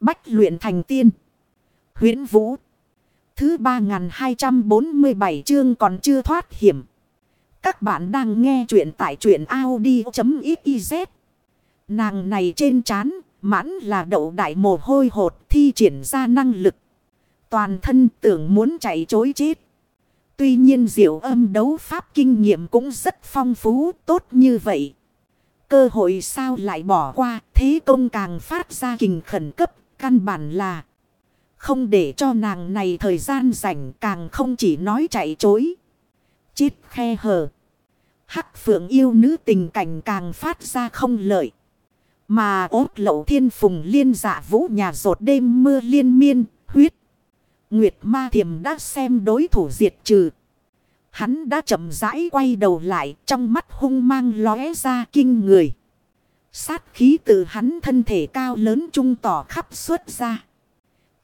Bách luyện thành tiên. huyễn Vũ. Thứ 3247 chương còn chưa thoát hiểm. Các bạn đang nghe truyện tại truyện Audi.xyz. Nàng này trên chán, mãn là đậu đại mồ hôi hột thi triển ra năng lực. Toàn thân tưởng muốn chạy chối chết. Tuy nhiên diệu âm đấu pháp kinh nghiệm cũng rất phong phú, tốt như vậy. Cơ hội sao lại bỏ qua, thế công càng phát ra kình khẩn cấp, căn bản là không để cho nàng này thời gian rảnh càng không chỉ nói chạy chối. Chết khe hở. Hắc phượng yêu nữ tình cảnh càng phát ra không lợi. Mà ốt lậu thiên phùng liên dạ vũ nhà rột đêm mưa liên miên, huyết. Nguyệt ma thiềm đã xem đối thủ diệt trừ. Hắn đã chậm rãi quay đầu lại trong mắt hung mang lóe ra kinh người. Sát khí từ hắn thân thể cao lớn trung tỏ khắp xuất ra.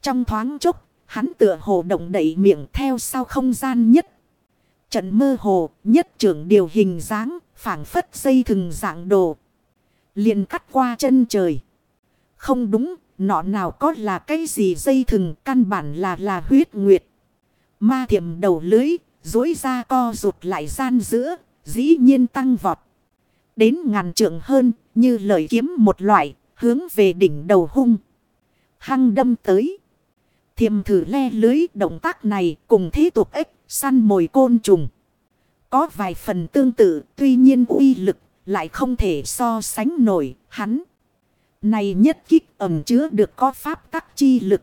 Trong thoáng chốc, hắn tựa hồ động đẩy miệng theo sau không gian nhất. Trận mơ hồ, nhất trưởng điều hình dáng, phảng phất dây thừng dạng đồ. liền cắt qua chân trời. Không đúng, nọ nào có là cái gì dây thừng, căn bản là là huyết nguyệt. Ma thiểm đầu lưới, dối ra co rụt lại gian giữa, dĩ nhiên tăng vọt. Đến ngàn trượng hơn, như lời kiếm một loại, hướng về đỉnh đầu hung. Hăng đâm tới. Thiềm thử le lưới động tác này cùng thế tục ếch, săn mồi côn trùng. Có vài phần tương tự, tuy nhiên uy lực lại không thể so sánh nổi hắn. Này nhất kích ẩm chứa được có pháp tắc chi lực.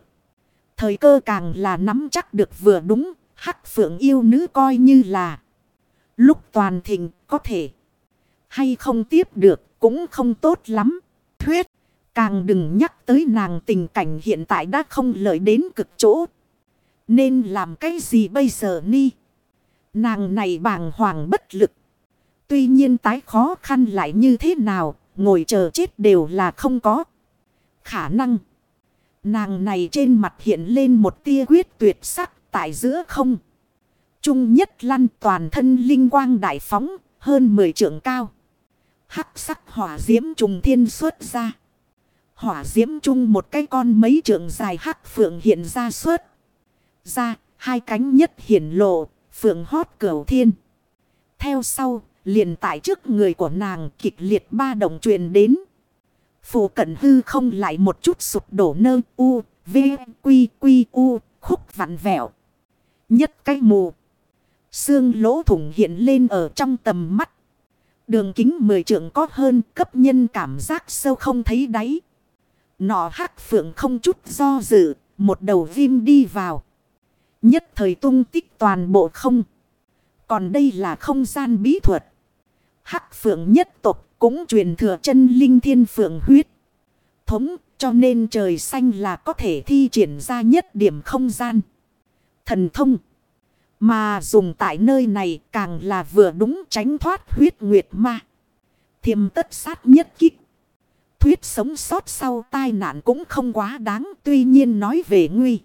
Thời cơ càng là nắm chắc được vừa đúng, hắc phượng yêu nữ coi như là. Lúc toàn thịnh có thể hay không tiếp được cũng không tốt lắm. Thuyết, càng đừng nhắc tới nàng tình cảnh hiện tại đã không lợi đến cực chỗ. Nên làm cái gì bây giờ ni? Nàng này bàng hoàng bất lực. Tuy nhiên tái khó khăn lại như thế nào, ngồi chờ chết đều là không có. Khả năng. Nàng này trên mặt hiện lên một tia quyết tuyệt sắc tại giữa không. Trung nhất lăn toàn thân linh quang đại phóng hơn 10 trượng cao. Hắc sắc hỏa diễm trùng thiên xuất ra. Hỏa diễm chung một cái con mấy trượng dài hắc phượng hiện ra xuất. Ra, hai cánh nhất hiển lộ, phượng hót cửu thiên. Theo sau, liền tại trước người của nàng kịch liệt ba đồng truyền đến. Phủ cận hư không lại một chút sụp đổ nơ u, v, quy, quy, u, khúc vặn vẹo. Nhất cái mù. Xương lỗ thủng hiện lên ở trong tầm mắt. Đường kính mười trượng có hơn cấp nhân cảm giác sâu không thấy đáy. Nọ hắc phượng không chút do dự, một đầu viêm đi vào. Nhất thời tung tích toàn bộ không. Còn đây là không gian bí thuật. Hắc phượng nhất tục cũng truyền thừa chân linh thiên phượng huyết. Thống cho nên trời xanh là có thể thi triển ra nhất điểm không gian. Thần thông. Mà dùng tại nơi này càng là vừa đúng tránh thoát huyết nguyệt ma. Thiềm tất sát nhất kích. Thuyết sống sót sau tai nạn cũng không quá đáng. Tuy nhiên nói về nguy.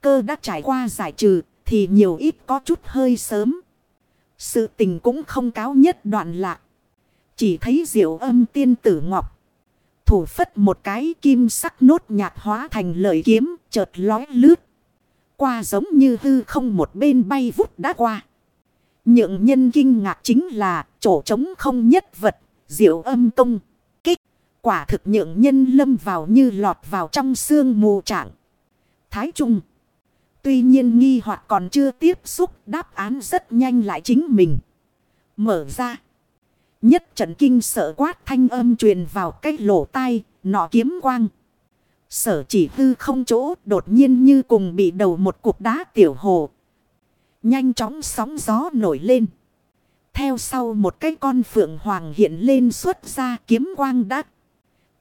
Cơ đã trải qua giải trừ, thì nhiều ít có chút hơi sớm. Sự tình cũng không cáo nhất đoạn lạc. Chỉ thấy diệu âm tiên tử ngọc. Thủ phất một cái kim sắc nốt nhạt hóa thành lợi kiếm, chợt lói lướt qua giống như hư không một bên bay vút đã qua. Nhượng nhân kinh ngạc chính là chỗ trống không nhất vật, diệu âm công, kích. Quả thực nhượng nhân lâm vào như lọt vào trong xương mù trạng. Thái Trung. Tuy nhiên nghi hoặc còn chưa tiếp xúc đáp án rất nhanh lại chính mình. Mở ra. Nhất trận kinh sợ quát thanh âm truyền vào cái lỗ tai, nọ kiếm quang. Sở chỉ hư không chỗ, đột nhiên như cùng bị đầu một cục đá tiểu hồ. Nhanh chóng sóng gió nổi lên. Theo sau một cái con phượng hoàng hiện lên xuất ra kiếm quang đắt.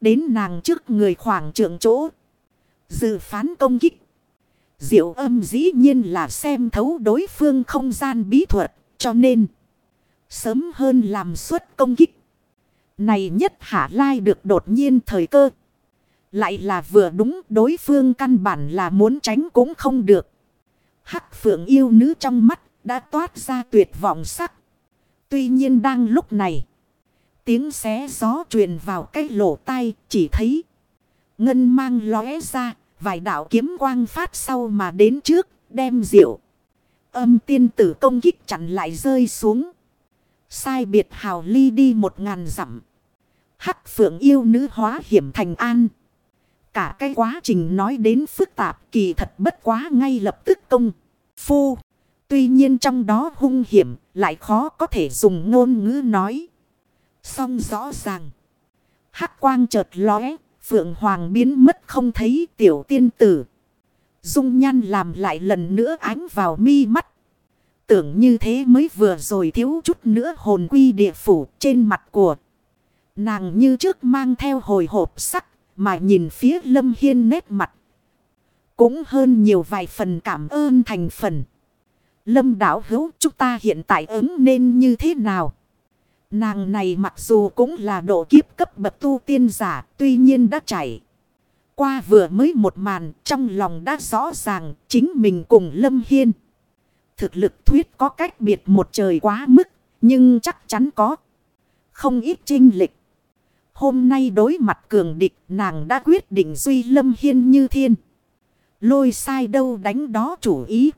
Đến nàng trước người khoảng trượng chỗ. Dự phán công kích. Diệu âm dĩ nhiên là xem thấu đối phương không gian bí thuật. Cho nên. Sớm hơn làm suất công kích. Này nhất hạ lai được đột nhiên thời cơ. Lại là vừa đúng đối phương căn bản là muốn tránh cũng không được. Hắc phượng yêu nữ trong mắt đã toát ra tuyệt vọng sắc. Tuy nhiên đang lúc này. Tiếng xé gió truyền vào cái lỗ tai chỉ thấy. Ngân mang lóe ra, vài đạo kiếm quang phát sau mà đến trước, đem diệu. Âm tiên tử công kích chặn lại rơi xuống. Sai biệt hào ly đi một ngàn dặm. Hắc phượng yêu nữ hóa hiểm thành an. Cả cái quá trình nói đến phức tạp kỳ thật bất quá ngay lập tức công. Phu. Tuy nhiên trong đó hung hiểm lại khó có thể dùng ngôn ngữ nói. Xong rõ ràng. Hắc quang chợt lóe. Phượng hoàng biến mất không thấy tiểu tiên tử. Dung nhan làm lại lần nữa ánh vào mi mắt. Tưởng như thế mới vừa rồi thiếu chút nữa hồn quy địa phủ trên mặt của. Nàng như trước mang theo hồi hộp sắc mà nhìn phía lâm hiên nét mặt. Cũng hơn nhiều vài phần cảm ơn thành phần. Lâm đảo hữu chúng ta hiện tại ứng nên như thế nào? Nàng này mặc dù cũng là độ kiếp cấp bậc tu tiên giả, tuy nhiên đã chảy. Qua vừa mới một màn, trong lòng đã rõ ràng, chính mình cùng Lâm Hiên. Thực lực thuyết có cách biệt một trời quá mức, nhưng chắc chắn có. Không ít trinh lịch. Hôm nay đối mặt cường địch, nàng đã quyết định duy Lâm Hiên như thiên. Lôi sai đâu đánh đó chủ ý.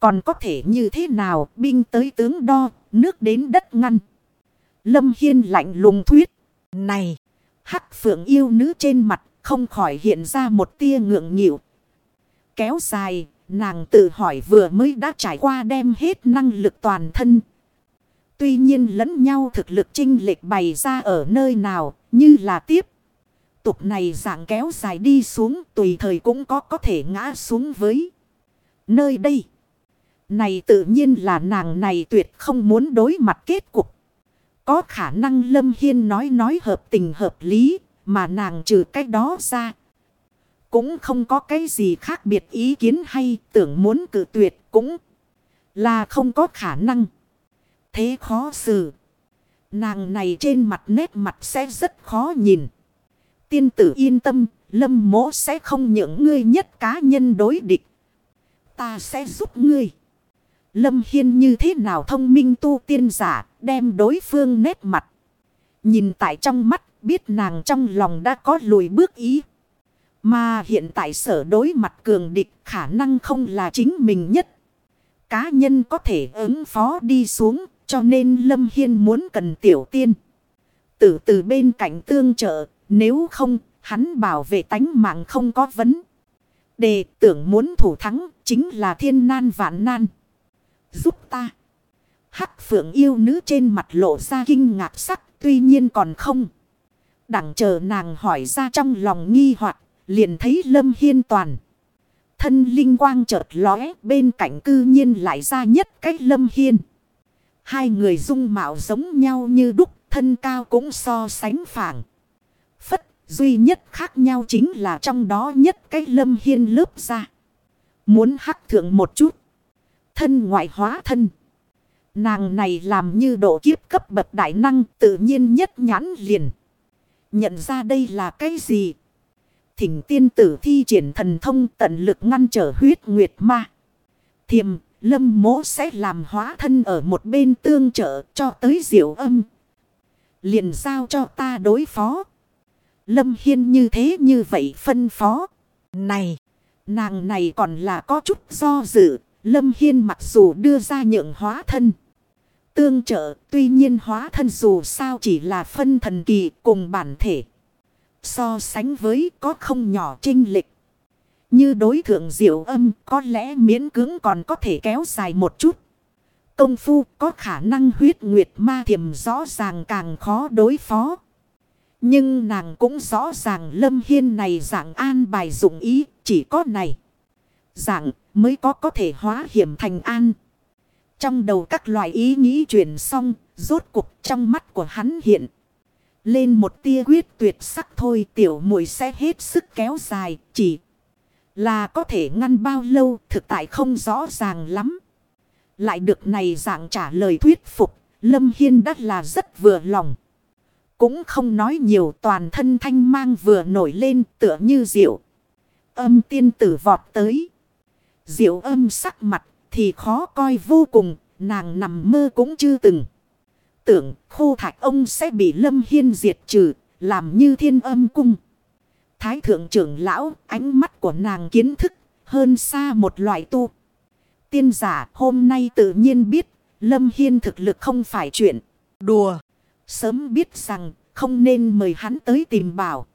Còn có thể như thế nào, binh tới tướng đo, nước đến đất ngăn. Lâm Hiên lạnh lùng thuyết. Này, hắc phượng yêu nữ trên mặt không khỏi hiện ra một tia ngượng nghịu. Kéo dài, nàng tự hỏi vừa mới đã trải qua đem hết năng lực toàn thân. Tuy nhiên lẫn nhau thực lực trinh lệch bày ra ở nơi nào, như là tiếp. Tục này dạng kéo dài đi xuống tùy thời cũng có có thể ngã xuống với nơi đây. Này tự nhiên là nàng này tuyệt không muốn đối mặt kết cục. Có khả năng Lâm Hiên nói nói hợp tình hợp lý mà nàng trừ cái đó ra. Cũng không có cái gì khác biệt ý kiến hay tưởng muốn cử tuyệt cũng là không có khả năng. Thế khó xử. Nàng này trên mặt nét mặt sẽ rất khó nhìn. Tiên tử yên tâm, lâm mỗ sẽ không những ngươi nhất cá nhân đối địch. Ta sẽ giúp ngươi. Lâm Hiên như thế nào thông minh tu tiên giả, đem đối phương nét mặt. Nhìn tại trong mắt, biết nàng trong lòng đã có lùi bước ý. Mà hiện tại sở đối mặt cường địch khả năng không là chính mình nhất. Cá nhân có thể ứng phó đi xuống, cho nên Lâm Hiên muốn cần tiểu tiên. Tử từ bên cạnh tương trợ, nếu không, hắn bảo vệ tánh mạng không có vấn. Đề tưởng muốn thủ thắng, chính là thiên nan vạn nan. Giúp ta. Hắc phượng yêu nữ trên mặt lộ ra kinh ngạc sắc, tuy nhiên còn không. Đặng chờ nàng hỏi ra trong lòng nghi hoặc liền thấy Lâm Hiên toàn. Thân linh quang chợt lóe bên cạnh cư nhiên lại ra nhất cách Lâm Hiên. Hai người dung mạo giống nhau như đúc, thân cao cũng so sánh phẳng. Phất, duy nhất khác nhau chính là trong đó nhất cái lâm hiên lớp ra. Muốn hắc thượng một chút. Thân ngoại hóa thân. Nàng này làm như độ kiếp cấp bậc đại năng tự nhiên nhất nhãn liền. Nhận ra đây là cái gì? Thỉnh tiên tử thi triển thần thông tận lực ngăn trở huyết nguyệt ma. Thiềm Lâm mỗ sẽ làm hóa thân ở một bên tương trợ cho tới diệu âm. Liền giao cho ta đối phó. Lâm Hiên như thế như vậy phân phó. Này, nàng này còn là có chút do dự. Lâm Hiên mặc dù đưa ra nhượng hóa thân. Tương trợ tuy nhiên hóa thân dù sao chỉ là phân thần kỳ cùng bản thể. So sánh với có không nhỏ trinh lịch. Như đối thượng diệu âm có lẽ miễn cưỡng còn có thể kéo dài một chút. Công phu có khả năng huyết nguyệt ma thiểm rõ ràng càng khó đối phó. Nhưng nàng cũng rõ ràng lâm hiên này dạng an bài dụng ý chỉ có này. Dạng mới có có thể hóa hiểm thành an. Trong đầu các loại ý nghĩ chuyển xong, rốt cuộc trong mắt của hắn hiện. Lên một tia quyết tuyệt sắc thôi tiểu mùi sẽ hết sức kéo dài, chỉ là có thể ngăn bao lâu, thực tại không rõ ràng lắm. Lại được này dạng trả lời thuyết phục. Lâm Hiên đã là rất vừa lòng. Cũng không nói nhiều, toàn thân thanh mang vừa nổi lên tựa như diệu. Âm tiên tử vọt tới. Diệu âm sắc mặt thì khó coi vô cùng. Nàng nằm mơ cũng chưa từng. Tưởng khu thạch ông sẽ bị Lâm Hiên diệt trừ. Làm như thiên âm cung. Thái thượng trưởng lão, ánh mắt của nàng kiến thức hơn xa một loại tu. Tiên giả hôm nay tự nhiên biết, Lâm Hiên thực lực không phải chuyện đùa. Sớm biết rằng không nên mời hắn tới tìm bảo.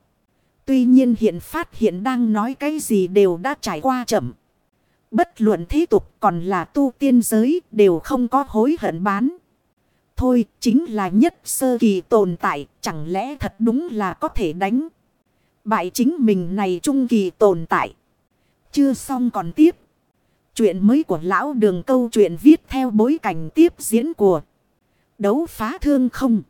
Tuy nhiên hiện phát hiện đang nói cái gì đều đã trải qua chậm. Bất luận thế tục còn là tu tiên giới đều không có hối hận bán. Thôi chính là nhất sơ kỳ tồn tại chẳng lẽ thật đúng là có thể đánh. Bại chính mình này trung kỳ tồn tại. Chưa xong còn tiếp. Chuyện mới của lão đường câu chuyện viết theo bối cảnh tiếp diễn của đấu phá thương không.